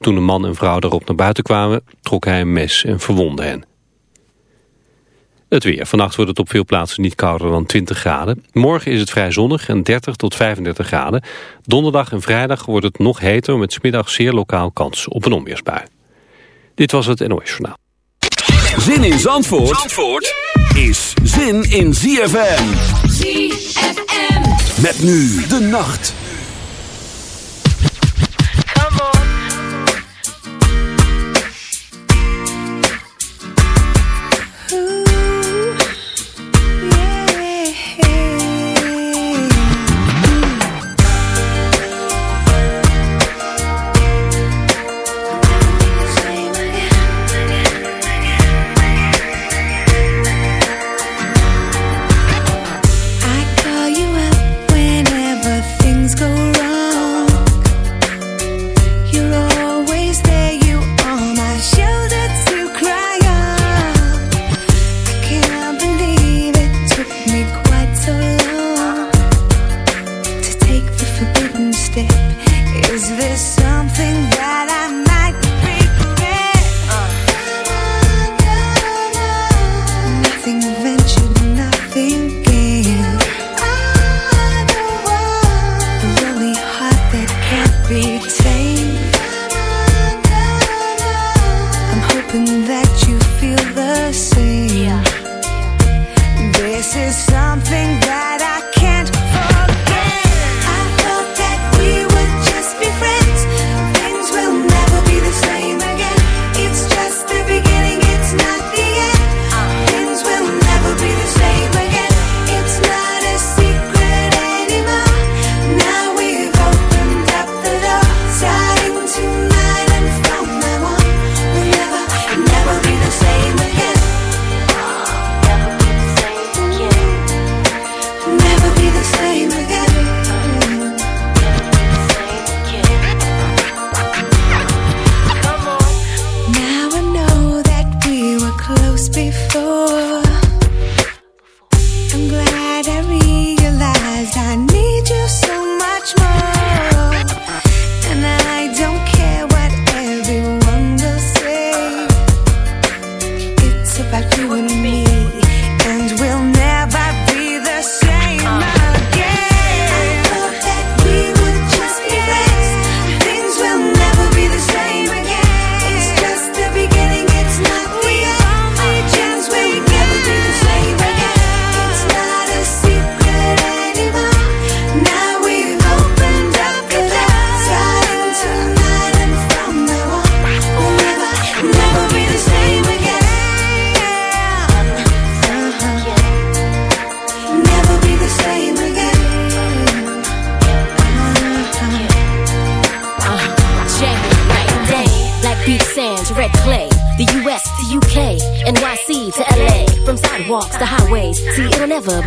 Toen de man en vrouw daarop naar buiten kwamen, trok hij een mes en verwondde hen. Het weer. Vannacht wordt het op veel plaatsen niet kouder dan 20 graden. Morgen is het vrij zonnig en 30 tot 35 graden. Donderdag en vrijdag wordt het nog heter met smiddag zeer lokaal kans op een onweersbui. Dit was het NOS Journaal. Zin in Zandvoort, Zandvoort is zin in ZFM. ZFM. Met nu de nacht.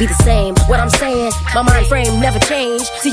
be the same. What I'm saying, my mind frame never changed. See,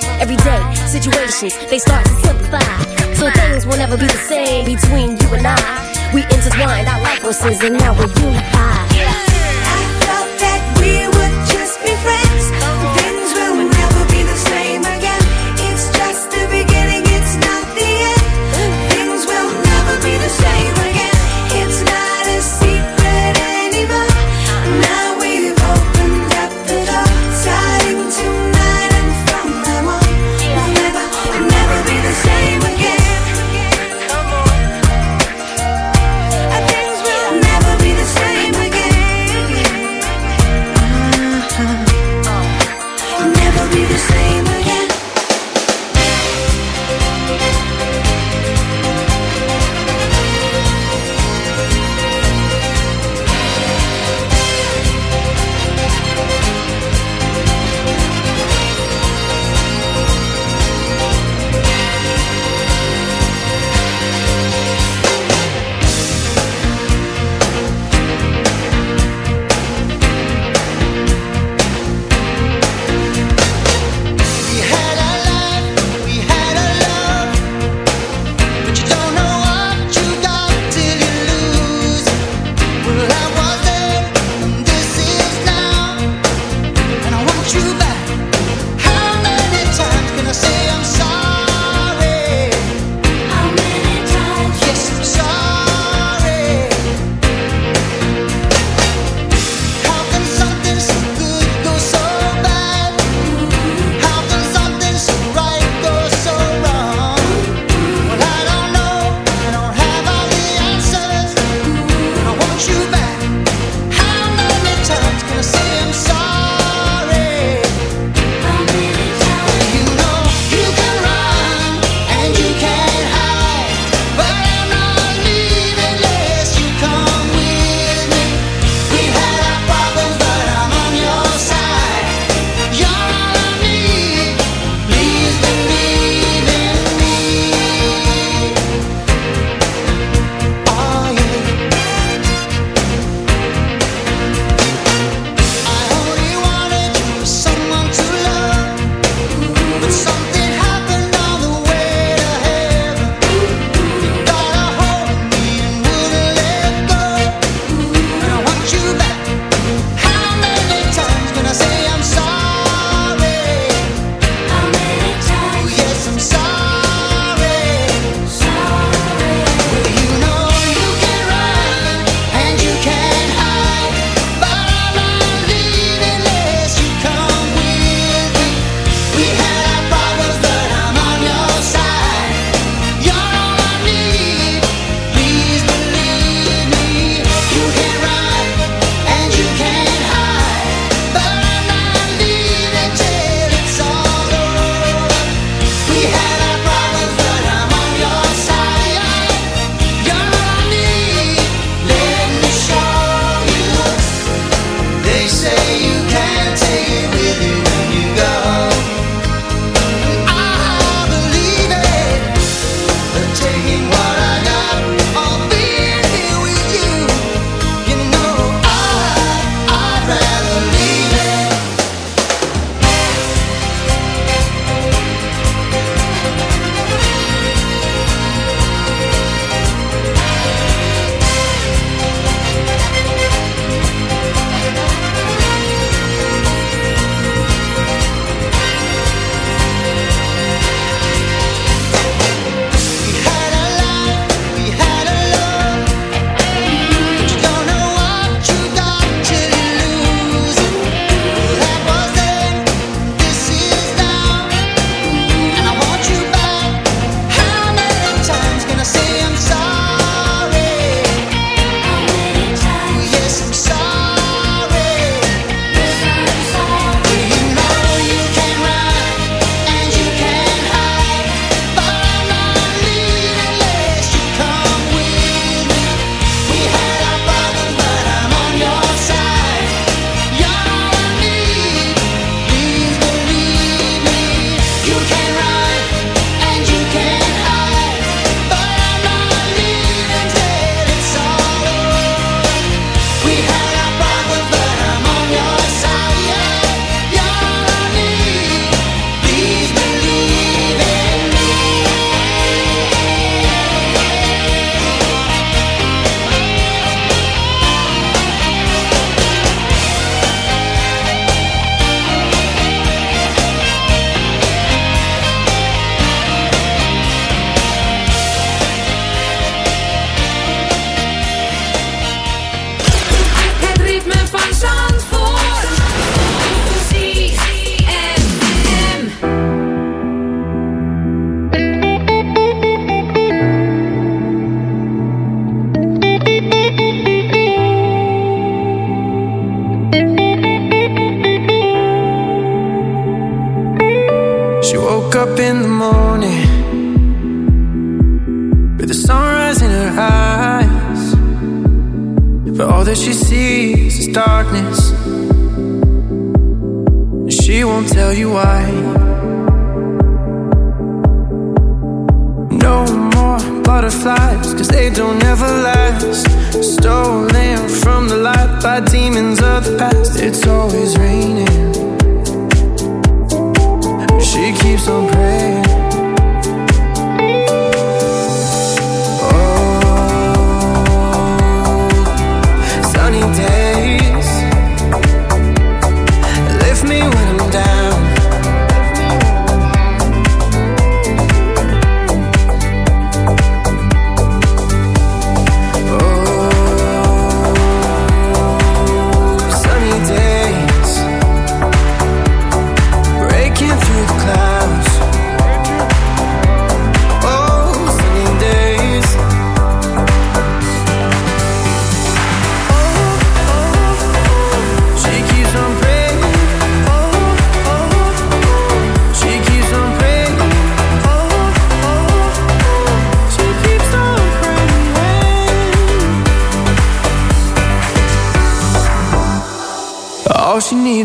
everyday situations they start to simplify. So things will never be the same between you and I. We intertwined our life forces and now we're unified. I thought that we would just be friends.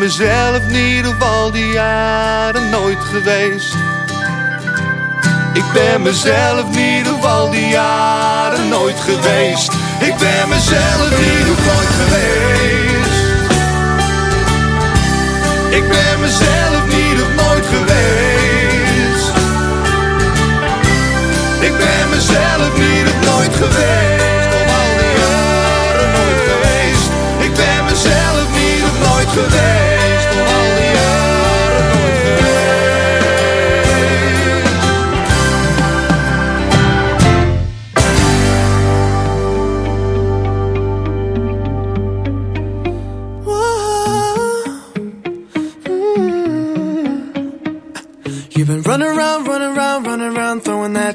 Mezelf niet op al die jaren nooit geweest. Ik ben mezelf niet op al die jaren nooit geweest. Ik ben mezelf niet op nooit geweest. Ik ben mezelf niet op nooit geweest. Ik ben mezelf niet op nooit geweest.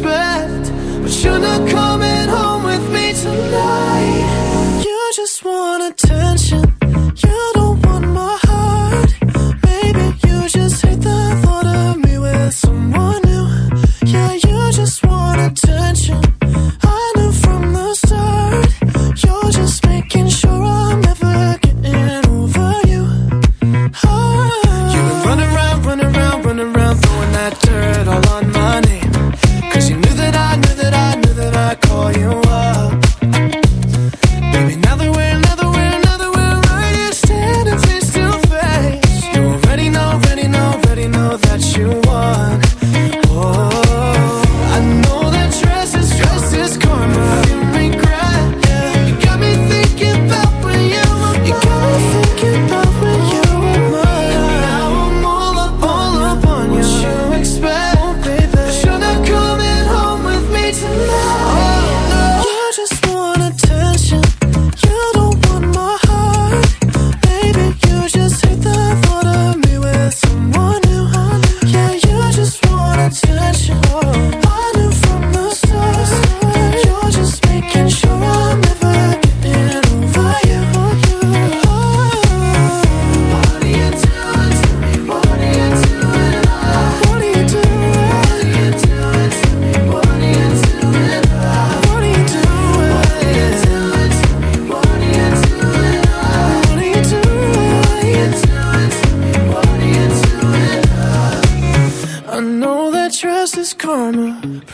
But you're not coming home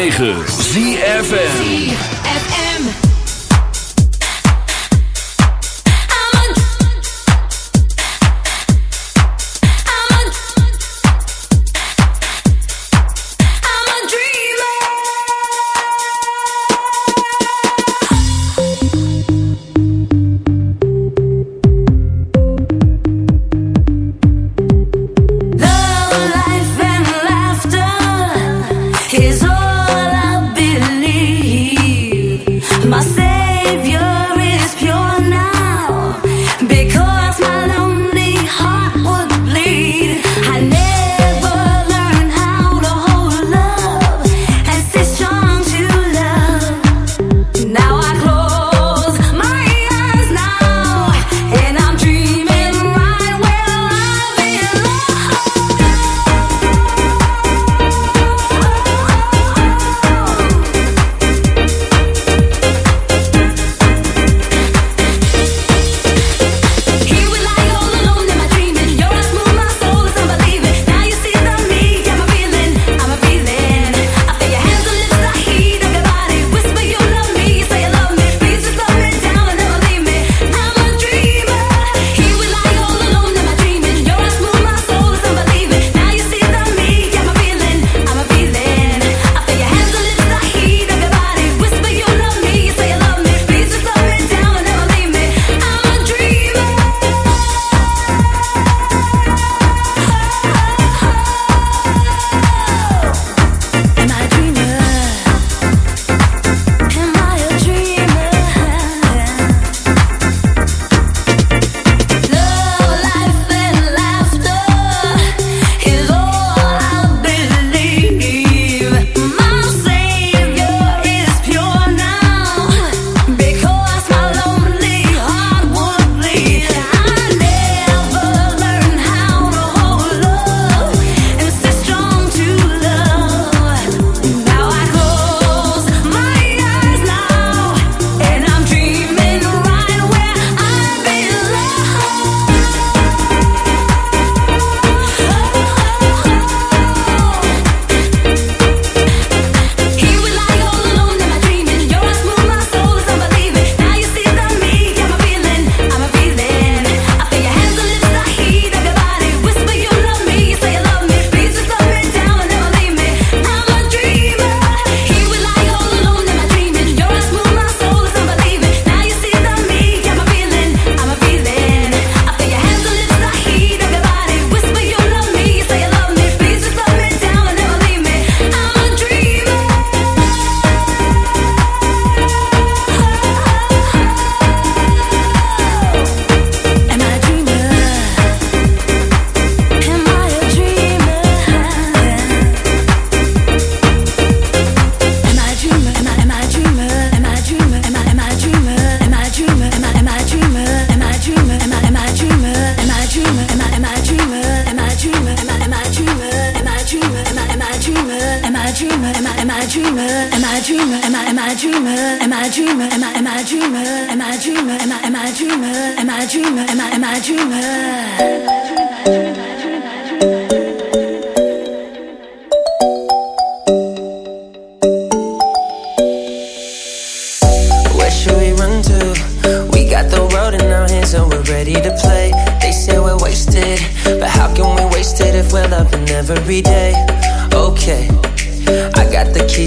106.9 ZFM.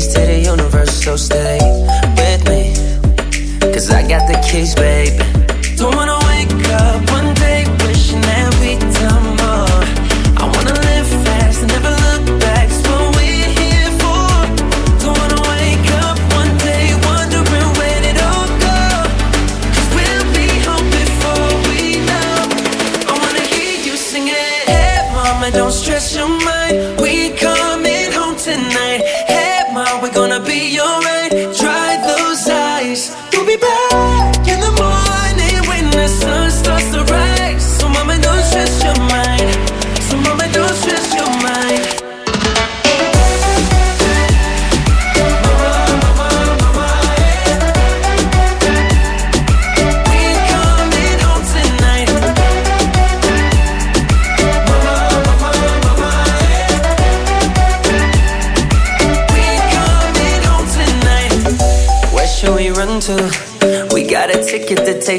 to the universe, so stay.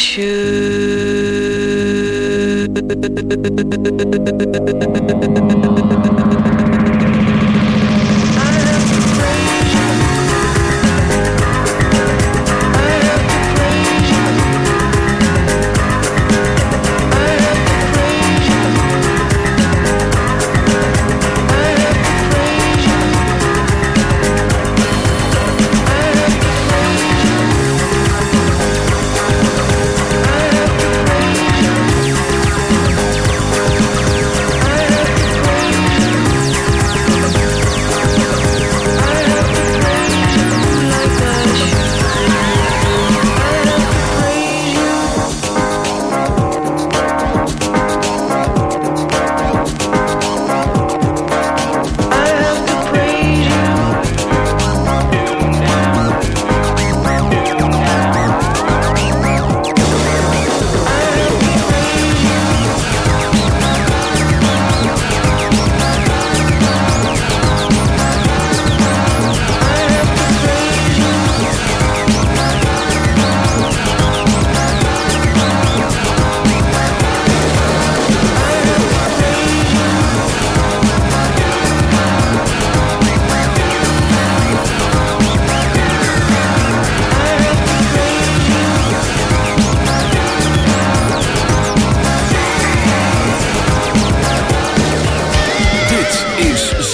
like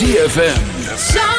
ZFM.